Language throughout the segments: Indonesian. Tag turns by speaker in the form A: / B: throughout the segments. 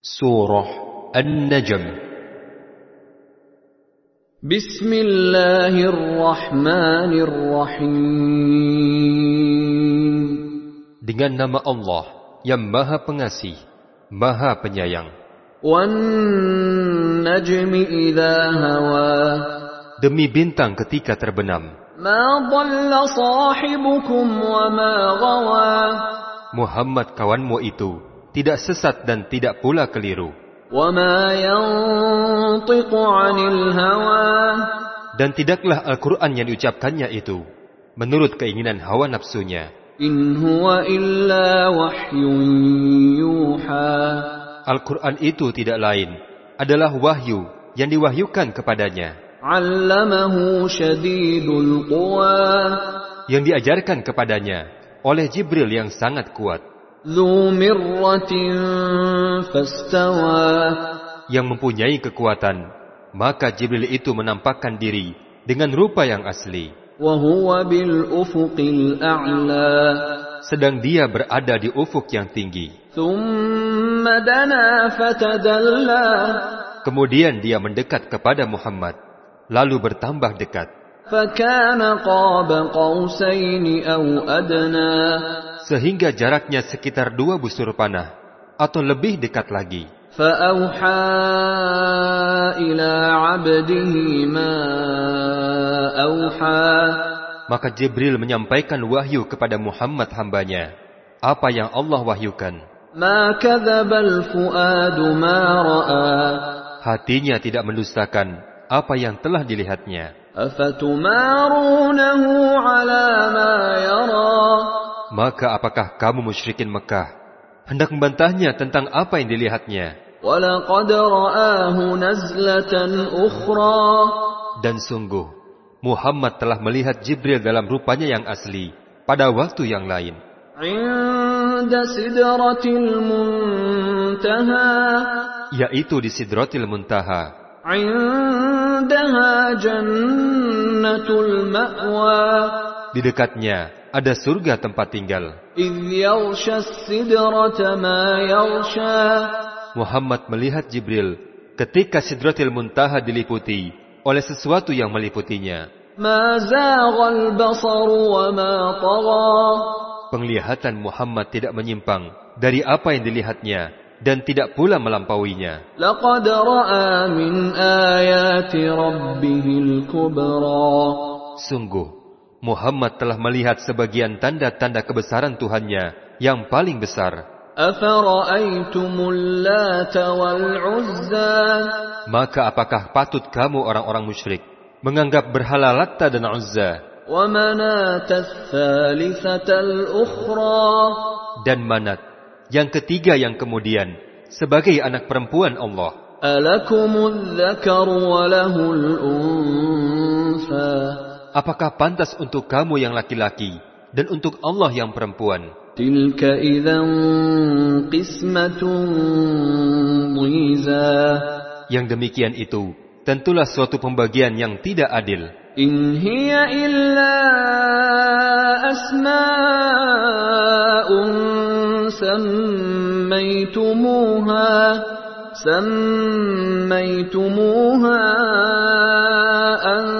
A: Surah an Najm. Bismillahirrahmanirrahim. Dengan nama Allah yang Maha Pengasih, Maha Penyayang. Demi bintang ketika terbenam. Muhammad kawanmu itu tidak sesat dan tidak pula keliru. Dan tidaklah Al-Quran yang diucapkannya itu menurut keinginan hawa nafsunya. Al-Quran itu tidak lain adalah wahyu yang diwahyukan kepadanya. Yang diajarkan kepadanya oleh Jibril yang sangat kuat yang mempunyai kekuatan maka Jibril itu menampakkan diri dengan rupa yang asli sedang dia berada di ufuk yang tinggi kemudian dia mendekat kepada Muhammad lalu bertambah dekat sehingga jaraknya sekitar dua busur panah atau lebih dekat lagi. Maka Jibril menyampaikan wahyu kepada Muhammad hambanya. Apa yang Allah wahyukan. Hatinya tidak mendustakan apa yang telah dilihatnya. Maka apakah kamu musyrikin Mekah hendak membantahnya tentang apa yang dilihatnya? Dan sungguh, Muhammad telah melihat Jibril dalam rupanya yang asli pada waktu yang lain. Yaitu di Sidratil Muntaha. Di dekatnya ada surga tempat tinggal. Muhammad melihat Jibril ketika Sidratil Muntaha diliputi oleh sesuatu yang meliputinya. Penglihatan Muhammad tidak menyimpang dari apa yang dilihatnya dan tidak pula melampauinya. Sungguh, Muhammad telah melihat sebagian tanda-tanda kebesaran Tuhannya yang paling besar. Maka apakah patut kamu orang-orang musyrik menganggap berhala Latta dan Uzza dan Manat yang ketiga yang kemudian sebagai anak perempuan Allah. Alakumul walahul apakah pantas untuk kamu yang laki-laki dan untuk Allah yang perempuan? Yang demikian itu tentulah suatu pembagian yang tidak adil. In
B: hiya illa asma'un sammaytumuha sammaytumuha an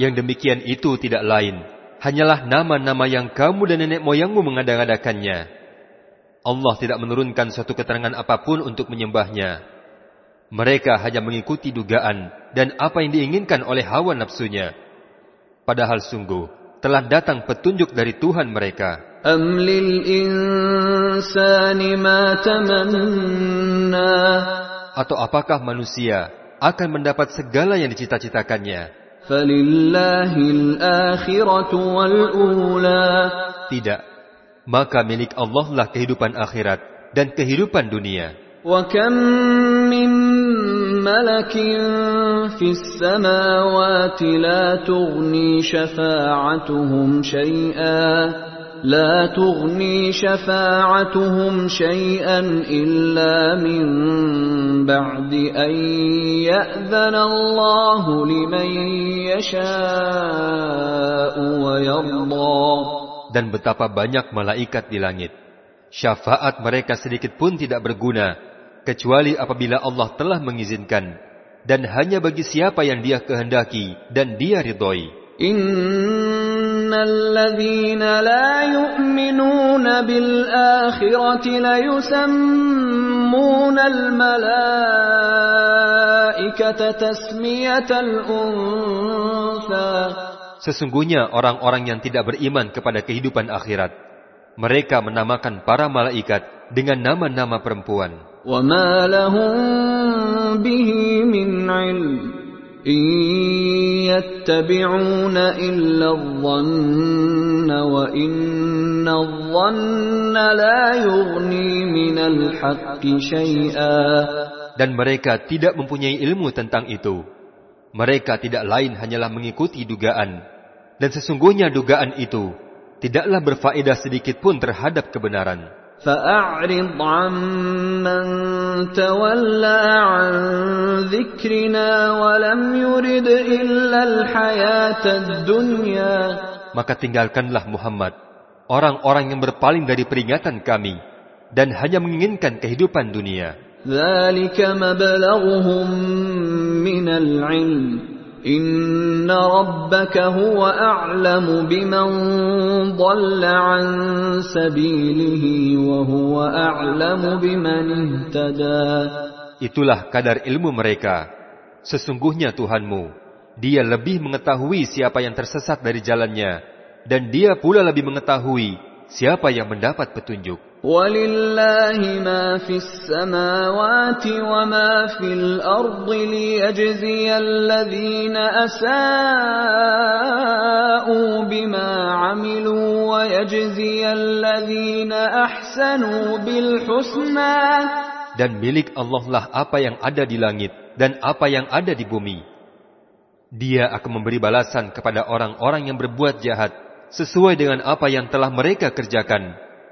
A: Yang demikian itu tidak lain. Hanyalah nama-nama yang kamu dan nenek moyangmu mengada-adakannya. Allah tidak menurunkan suatu keterangan apapun untuk menyembahnya. Mereka hanya mengikuti dugaan dan apa yang diinginkan oleh hawa nafsunya. Padahal sungguh, telah datang petunjuk dari Tuhan mereka. Atau apakah manusia akan mendapat segala yang dicita-citakannya? فلله الآخرة والأولى Tidak, maka milik Allah lah kehidupan akhirat dan kehidupan dunia.
B: وَكَمْ مِنْ مَلَكٍ فِي السَّمَاوَاتِ لَا تُغْنِي شَفَاعَتُهُمْ شَيْئًا لا تغني شفاعتهم شيئا إلا من بعد أن يأذن الله
A: لمن يشاء ويرضى Dan betapa banyak malaikat di langit. Syafaat mereka sedikit pun tidak berguna, kecuali apabila Allah telah mengizinkan, dan hanya bagi siapa yang dia kehendaki dan dia ridhoi.
B: Sesungguhnya
A: orang-orang yang tidak beriman kepada kehidupan akhirat, mereka menamakan para malaikat dengan nama-nama perempuan.
B: Dan mereka
A: tidak mempunyai ilmu tentang itu. Mereka tidak lain hanyalah mengikuti dugaan. Dan sesungguhnya dugaan itu tidaklah berfaedah sedikitpun terhadap kebenaran.
B: فأعرض عمن تولى عن ذكرنا ولم يرد إلا الحياة الدنيا
A: Maka tinggalkanlah Muhammad orang-orang yang berpaling dari peringatan kami dan hanya menginginkan kehidupan dunia.
B: ذلك مبلغهم من العلم Itulah
A: kadar ilmu mereka. Sesungguhnya Tuhanmu, dia lebih mengetahui siapa yang tersesat dari jalannya dan dia pula lebih mengetahui siapa yang mendapat petunjuk.
B: ولله ما في السماوات وما في الأرض ليجزي الذين أساءوا بما عملوا ويجزي الذين أحسنوا بالحسنى
A: Dan milik Allah lah apa yang ada di langit dan apa yang ada di bumi. Dia akan memberi balasan kepada orang-orang yang berbuat jahat sesuai dengan apa yang telah mereka kerjakan.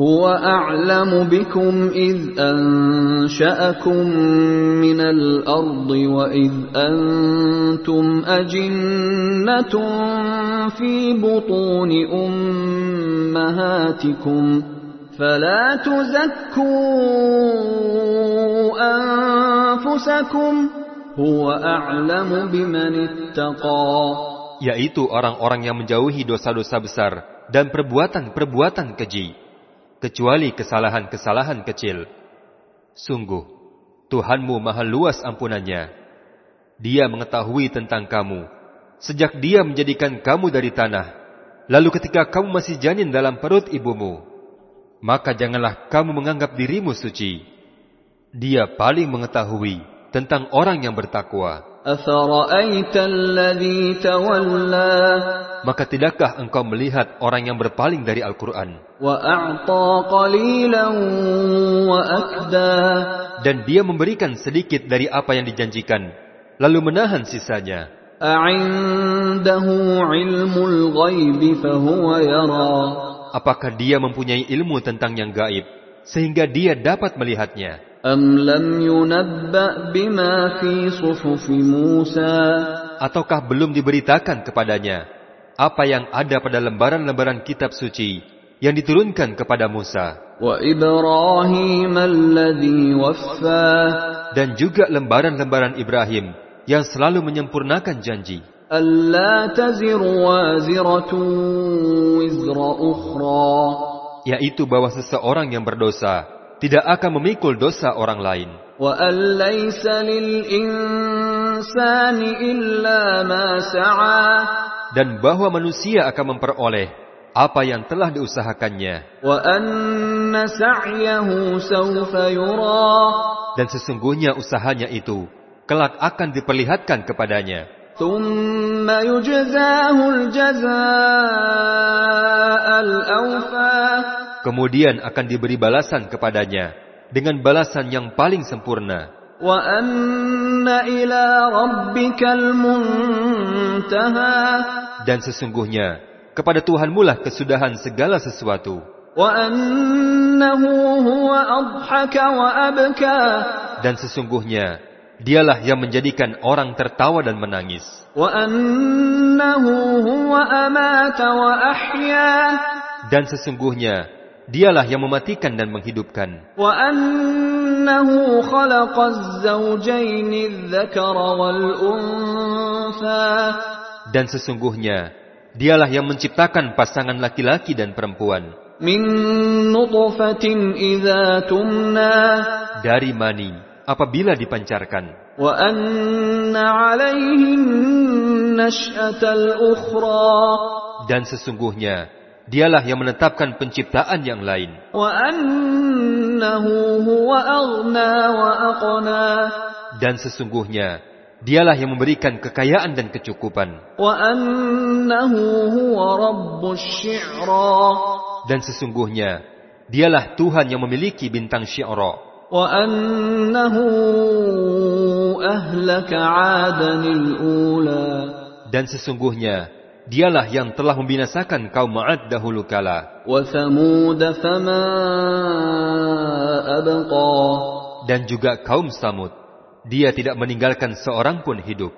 B: هو اعلم بكم اذ انشاكم من الارض واذ انتم اجنه في بطون امهاتكم فلا تزكوا انفسكم
A: هو اعلم بمن اتقى yaitu orang-orang yang menjauhi dosa-dosa besar dan perbuatan-perbuatan keji kecuali kesalahan-kesalahan kecil. Sungguh, Tuhanmu maha luas ampunannya. Dia mengetahui tentang kamu. Sejak dia menjadikan kamu dari tanah, lalu ketika kamu masih janin dalam perut ibumu, maka janganlah kamu menganggap dirimu suci. Dia paling mengetahui tentang orang yang bertakwa maka tidakkah engkau melihat orang yang berpaling dari Al-Quran? Dan dia memberikan sedikit dari apa yang dijanjikan, lalu menahan sisanya. Apakah dia mempunyai ilmu tentang yang gaib, sehingga dia dapat melihatnya? Ataukah belum diberitakan kepadanya apa yang ada pada lembaran-lembaran kitab suci yang diturunkan kepada Musa. Dan juga lembaran-lembaran Ibrahim yang selalu menyempurnakan janji. Yaitu bahwa seseorang yang berdosa tidak akan memikul dosa orang lain.
B: Dan
A: dan bahwa manusia akan memperoleh apa yang telah diusahakannya. Dan sesungguhnya usahanya itu kelak akan diperlihatkan kepadanya. Kemudian akan diberi balasan kepadanya dengan balasan yang paling sempurna. Dan sesungguhnya, kepada Tuhan mulah kesudahan segala sesuatu. Dan sesungguhnya, dialah yang menjadikan orang tertawa dan menangis. Dan sesungguhnya, dialah yang mematikan dan menghidupkan.
B: أنه خلق الزوجين الذكر والأنثى
A: Dan sesungguhnya, dialah yang menciptakan pasangan laki-laki dan perempuan. Min nutfatin idza tumna. Dari mani, apabila dipancarkan. Wa
B: anna nash'atal
A: Dan sesungguhnya, dialah yang menetapkan penciptaan yang lain. Dan sesungguhnya, dialah yang memberikan kekayaan dan kecukupan. Dan sesungguhnya, dialah Tuhan yang memiliki bintang syi'ra. Dan sesungguhnya, dialah yang telah membinasakan kaum Ma'ad dahulu kala. Dan juga kaum Samud, dia tidak meninggalkan seorang pun hidup.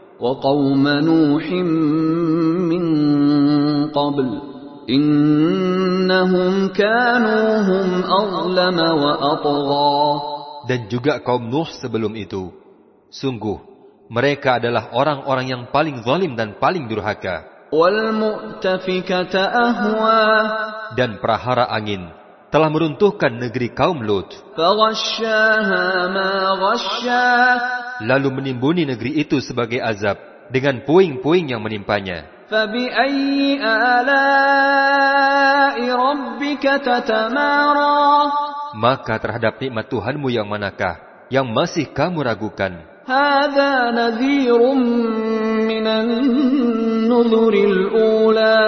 A: Dan juga kaum Nuh sebelum itu. Sungguh, mereka adalah orang-orang yang paling zalim dan paling durhaka. Dan prahara angin telah meruntuhkan negeri kaum Lut. Lalu menimbuni negeri itu sebagai azab dengan puing-puing yang menimpanya. Maka terhadap nikmat Tuhanmu yang manakah yang masih kamu ragukan?
B: هذا نذير من النذر الأولى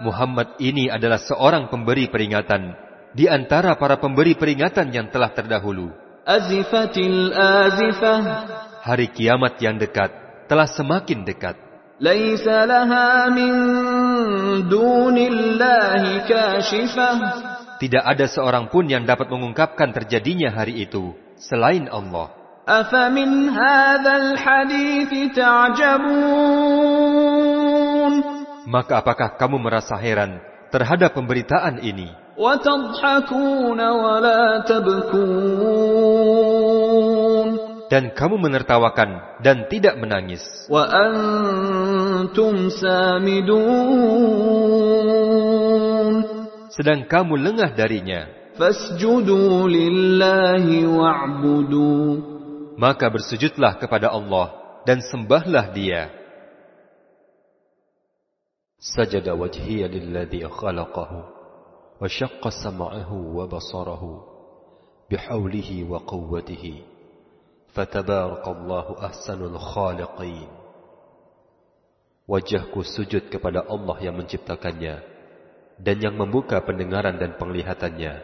A: Muhammad ini adalah seorang pemberi peringatan di antara para pemberi peringatan yang telah terdahulu. Hari kiamat yang dekat telah semakin dekat. Tidak ada seorang pun yang dapat mengungkapkan terjadinya hari itu selain Allah.
B: أفمن هذا الحديث تعجبون
A: Maka apakah kamu merasa heran terhadap pemberitaan ini?
B: وتضحكون ولا تبكون
A: Dan kamu menertawakan dan tidak menangis.
B: وأنتم سامدون
A: Sedang kamu lengah darinya. فاسجدوا لله واعبدوا maka bersujudlah kepada Allah dan sembahlah Dia. Sajada wajhiya lilladhi khalaqahu wa syaqqa sam'ahu wa basarahu bihawlihi wa quwwatihi fatabarakallahu ahsanul khaliqin. Wajahku sujud kepada Allah yang menciptakannya dan yang membuka pendengaran dan penglihatannya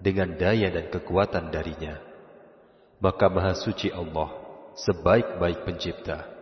A: dengan daya dan kekuatan darinya maka maha suci Allah, sebaik-baik pencipta.